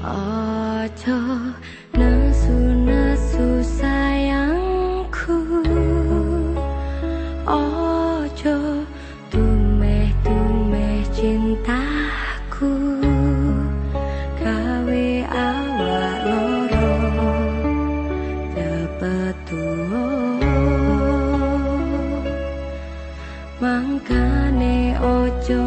Ojo nesu-nesu sayangku. Ojo tumeh-tumeh cintaku. Gawe awak loro Cepet tuwa Mangkane ojo